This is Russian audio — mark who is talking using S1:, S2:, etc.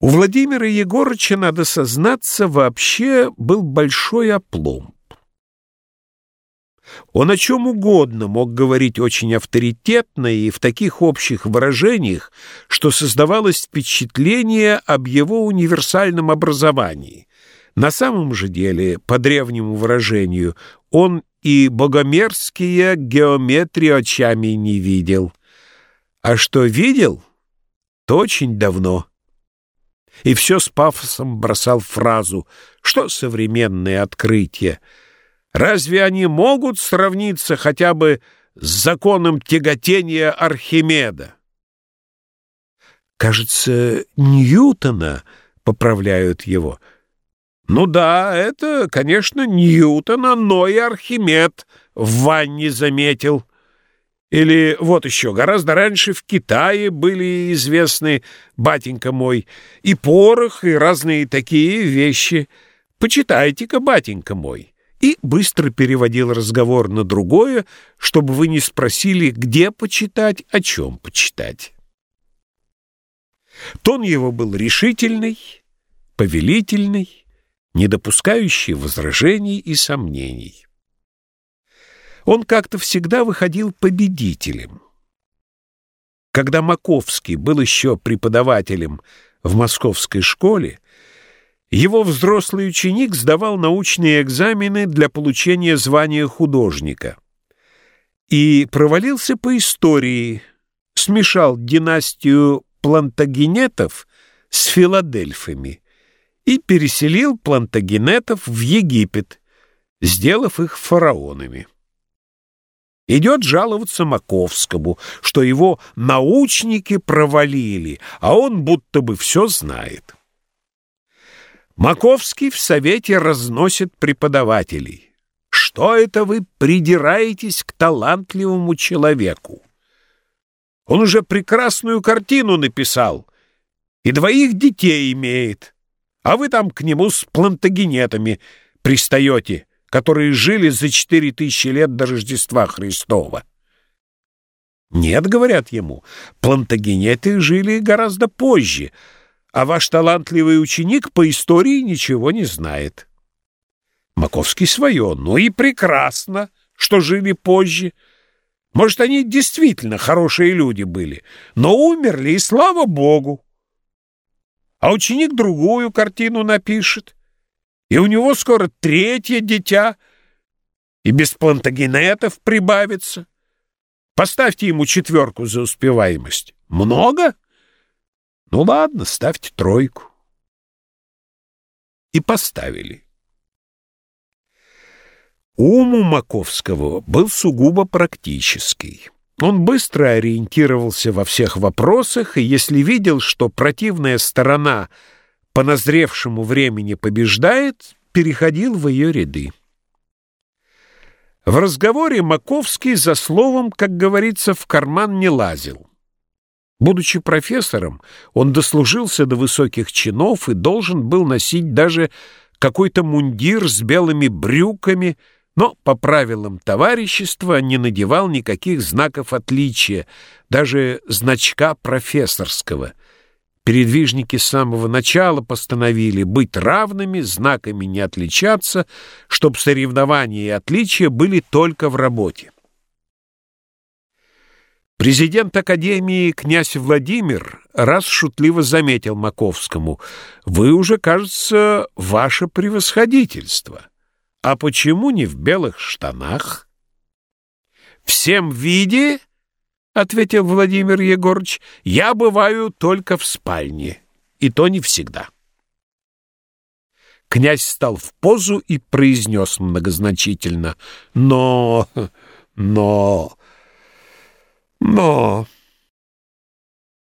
S1: У Владимира Егорыча, надо сознаться, вообще был большой опломб. Он о чем угодно мог говорить очень авторитетно и в таких общих выражениях, что создавалось впечатление об его универсальном образовании. На самом же деле, по древнему выражению, он и богомерзкие геометрии очами не видел. А что видел, то очень давно. И все с пафосом бросал фразу «Что современные открытия?» Разве они могут сравниться хотя бы с законом тяготения Архимеда? Кажется, Ньютона поправляют его. Ну да, это, конечно, Ньютона, но и Архимед в ванне заметил. Или вот еще, гораздо раньше в Китае были известны, батенька мой, и порох, и разные такие вещи. Почитайте-ка, батенька мой и быстро переводил разговор на другое, чтобы вы не спросили, где почитать, о чем почитать. Тон его был решительный, повелительный, не допускающий возражений и сомнений. Он как-то всегда выходил победителем. Когда Маковский был еще преподавателем в московской школе, его взрослый ученик сдавал научные экзамены для получения звания художника и провалился по истории, смешал династию плантагенетов с филадельфами и переселил плантагенетов в Египет, сделав их фараонами. Идет жаловаться Маковскому, что его научники провалили, а он будто бы все знает. Маковский в совете разносит преподавателей. Что это вы придираетесь к талантливому человеку? Он уже прекрасную картину написал и двоих детей имеет, а вы там к нему с плантагенетами пристаете, которые жили за четыре тысячи лет до Рождества Христова. Нет, говорят ему, плантагенеты жили гораздо позже — а ваш талантливый ученик по истории ничего не знает. Маковский свое, ну и прекрасно, что жили позже. Может, они действительно хорошие люди были, но умерли, и слава богу. А ученик другую картину напишет, и у него скоро третье дитя, и без плантагенетов прибавится. Поставьте ему четверку за успеваемость. Много? Ну ладно, ставьте тройку. И поставили. Ум у Маковского был сугубо практический. Он быстро ориентировался во всех вопросах, и если видел, что противная сторона по назревшему времени побеждает, переходил в ее ряды. В разговоре Маковский за словом, как говорится, в карман не лазил. Будучи профессором, он дослужился до высоких чинов и должен был носить даже какой-то мундир с белыми брюками, но по правилам товарищества не надевал никаких знаков отличия, даже значка профессорского. Передвижники с самого начала постановили быть равными, знаками не отличаться, чтобы соревнования и отличия были только в работе. Президент Академии князь Владимир раз шутливо заметил Маковскому, «Вы уже, кажется, ваше превосходительство. А почему не в белых штанах?» «Всем виде, — ответил Владимир Егорыч, — я бываю только в спальне, и то не всегда». Князь встал в позу и произнес многозначительно, «Но, но...» Но